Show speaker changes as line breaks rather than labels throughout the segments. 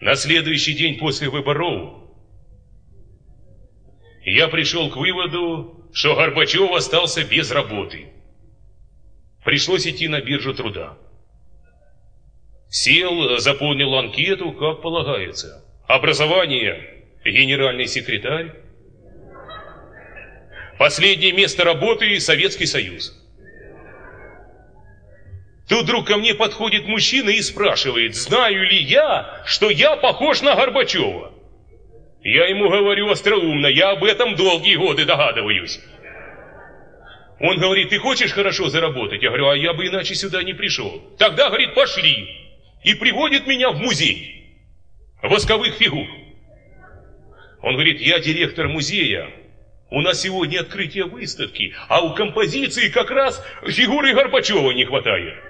На следующий день после выборов я пришел к выводу, что Горбачев остался без работы. Пришлось идти на биржу труда. Сел, заполнил анкету, как полагается. Образование – генеральный секретарь. Последнее место работы – Советский Союз. Тут вдруг ко мне подходит мужчина и спрашивает, знаю ли я, что я похож на Горбачева. Я ему говорю остроумно, я об этом долгие годы догадываюсь. Он говорит, ты хочешь хорошо заработать? Я говорю, а я бы иначе сюда не пришел. Тогда, говорит, пошли. И приводит меня в музей восковых фигур. Он говорит, я директор музея, у нас сегодня открытие выставки, а у композиции как раз фигуры Горбачева не хватает.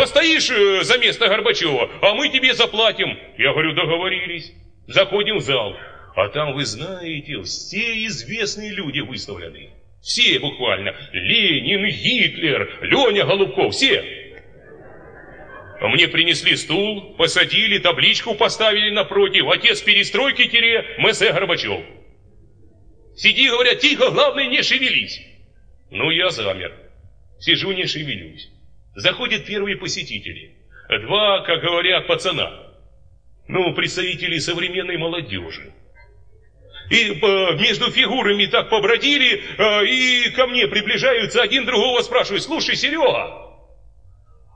Постоишь э, за место Горбачева, а мы тебе заплатим. Я говорю, договорились. Заходим в зал. А там, вы знаете, все известные люди выставлены. Все буквально. Ленин, Гитлер, Леня Голубков, все. Мне принесли стул, посадили, табличку поставили напротив. Отец перестройки тире МС Горбачев. Сиди, говорят, тихо, главное не шевелись. Ну, я замер. Сижу, не шевелюсь. Заходят первые посетители. Два, как говорят, пацана. Ну, представители современной молодежи. И э, между фигурами так побродили, э, и ко мне приближаются, один другого спрашивают, слушай, Серега,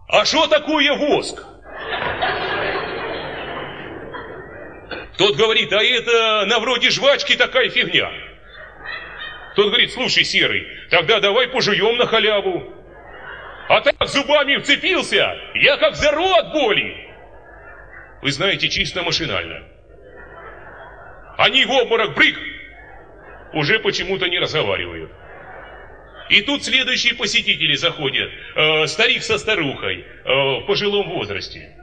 а что такое воск? Тот говорит, а это на вроде жвачки такая фигня. Тот говорит, слушай, Серый, тогда давай пожуем на халяву. А так зубами вцепился, я как зару от боли. Вы знаете, чисто машинально. Они в обморок брык, уже почему-то не разговаривают. И тут следующие посетители заходят, э, старик со старухой, э, в пожилом возрасте.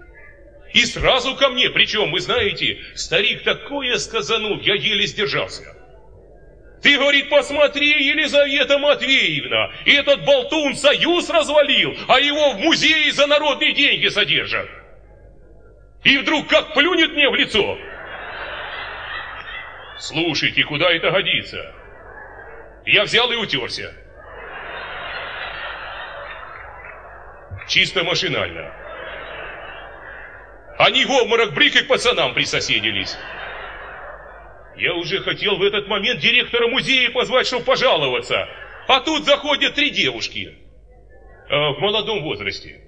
И сразу ко мне, причем, вы знаете, старик такое сказанул, я еле сдержался. Ты, говорит, посмотри, Елизавета Матвеевна, этот болтун союз развалил, а его в музее за народные деньги содержат. И вдруг как плюнет мне в лицо. Слушайте, куда это годится? Я взял и утерся. Чисто машинально. Они в обморок брик к пацанам присоседились. Я уже хотел в этот момент директора музея позвать, чтобы пожаловаться. А тут заходят три девушки э, в молодом возрасте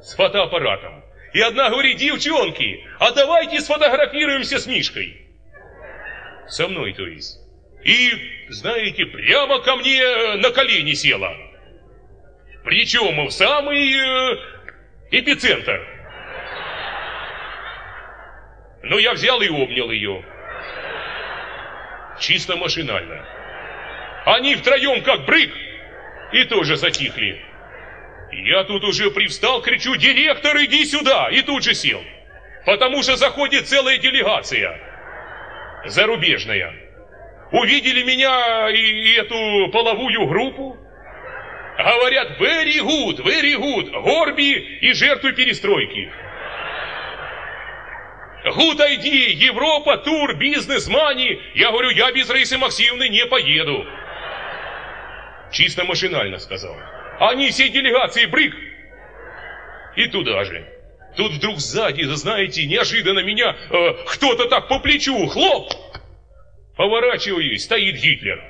с фотоаппаратом. И одна говорит, девчонки, а давайте сфотографируемся с Мишкой. Со мной, то есть. И, знаете, прямо ко мне э, на колени села. Причем в самый э, эпицентр. Но я взял и обнял ее. Чисто машинально. Они втроем как брык и тоже затихли. Я тут уже привстал, кричу, директор, иди сюда, и тут же сел. Потому что заходит целая делегация, зарубежная. Увидели меня и эту половую группу, говорят, very good, very good, Горби и жертвы перестройки. Good ID, Европа, тур, бизнес, мани. Я говорю, я без Раисы Максимовны не поеду. Чисто машинально сказал. Они все делегации брык. И туда же. Тут вдруг сзади, знаете, неожиданно меня э, кто-то так по плечу, хлоп! Поворачиваюсь, стоит Гитлер.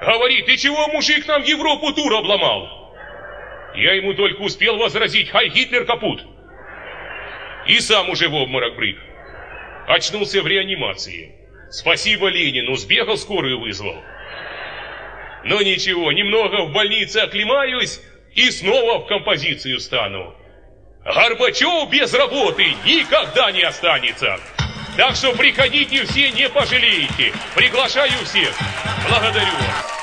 Говорит, ты чего, мужик, нам Европу тур обломал? Я ему только успел возразить, хай Гитлер капут. И сам уже в обморок брык. Очнулся в реанимации. Спасибо Ленину, сбегал, скорую вызвал. Но ничего, немного в больнице оклемаюсь и снова в композицию стану. Горбачев без работы никогда не останется. Так что приходите все, не пожалеете. Приглашаю всех. Благодарю вас.